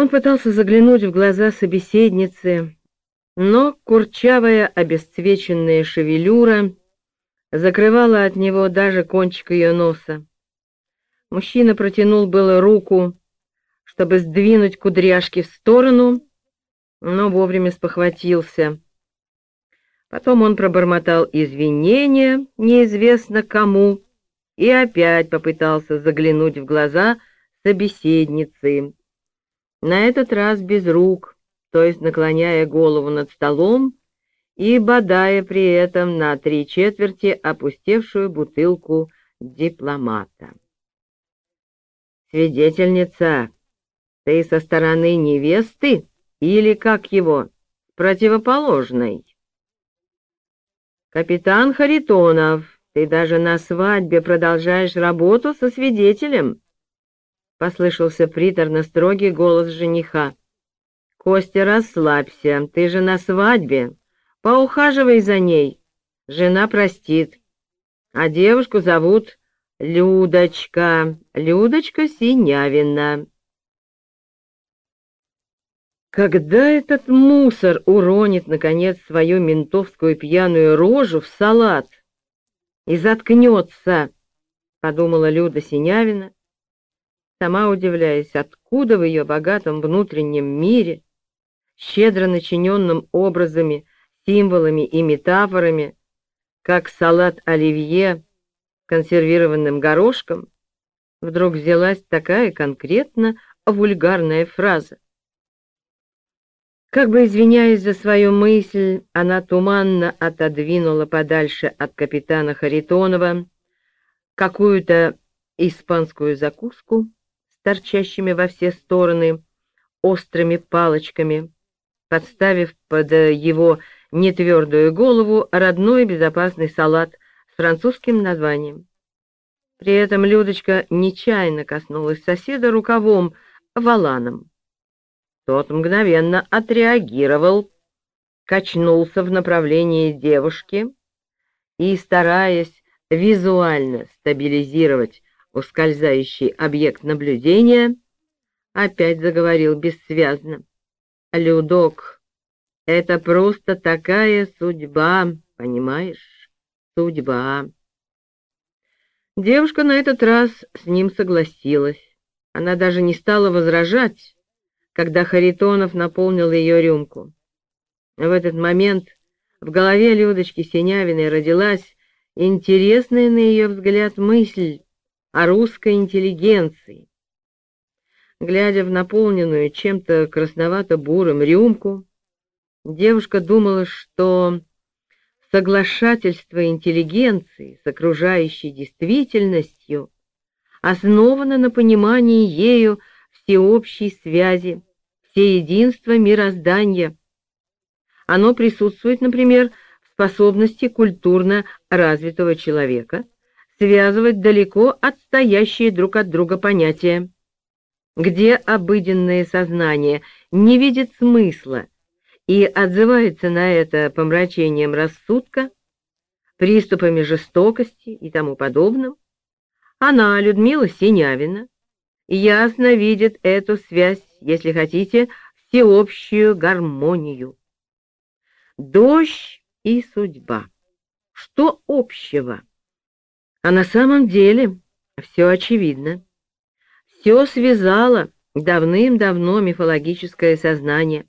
Он пытался заглянуть в глаза собеседницы, но курчавая обесцвеченная шевелюра закрывала от него даже кончик ее носа. Мужчина протянул было руку, чтобы сдвинуть кудряшки в сторону, но вовремя спохватился. Потом он пробормотал извинения, неизвестно кому, и опять попытался заглянуть в глаза собеседницы. На этот раз без рук, то есть наклоняя голову над столом и бодая при этом на три четверти опустевшую бутылку дипломата. «Свидетельница, ты со стороны невесты или, как его, противоположной?» «Капитан Харитонов, ты даже на свадьбе продолжаешь работу со свидетелем?» Послышался приторно-строгий голос жениха. «Костя, расслабься, ты же на свадьбе. Поухаживай за ней. Жена простит. А девушку зовут Людочка, Людочка Синявина». Когда этот мусор уронит, наконец, свою ментовскую пьяную рожу в салат и заткнется, — подумала Люда Синявина, сама удивляясь, откуда в ее богатом внутреннем мире, щедро начиненном образами, символами и метафорами, как салат оливье консервированным горошком, вдруг взялась такая конкретно вульгарная фраза. Как бы извиняясь за свою мысль, она туманно отодвинула подальше от капитана Харитонова какую-то испанскую закуску, торчащими во все стороны острыми палочками, подставив под его нетвердую голову родной безопасный салат с французским названием. При этом Людочка нечаянно коснулась соседа рукавом, валаном. Тот мгновенно отреагировал, качнулся в направлении девушки и, стараясь визуально стабилизировать ускользающий объект наблюдения, опять заговорил бессвязно. «Людок, это просто такая судьба, понимаешь? Судьба». Девушка на этот раз с ним согласилась. Она даже не стала возражать, когда Харитонов наполнил ее рюмку. В этот момент в голове Людочки Синявиной родилась интересная на ее взгляд мысль, о русской интеллигенции. Глядя в наполненную чем-то красновато-бурым рюмку, девушка думала, что соглашательство интеллигенции с окружающей действительностью основано на понимании ею всеобщей связи, всеединства мироздания. Оно присутствует, например, в способности культурно развитого человека – связывать далеко отстоящие друг от друга понятия. Где обыденное сознание не видит смысла и отзывается на это помрачением рассудка, приступами жестокости и тому подобным, она, Людмила Синявина, ясно видит эту связь, если хотите, всеобщую гармонию. Дождь и судьба. Что общего? А на самом деле все очевидно. Все связало давным-давно мифологическое сознание.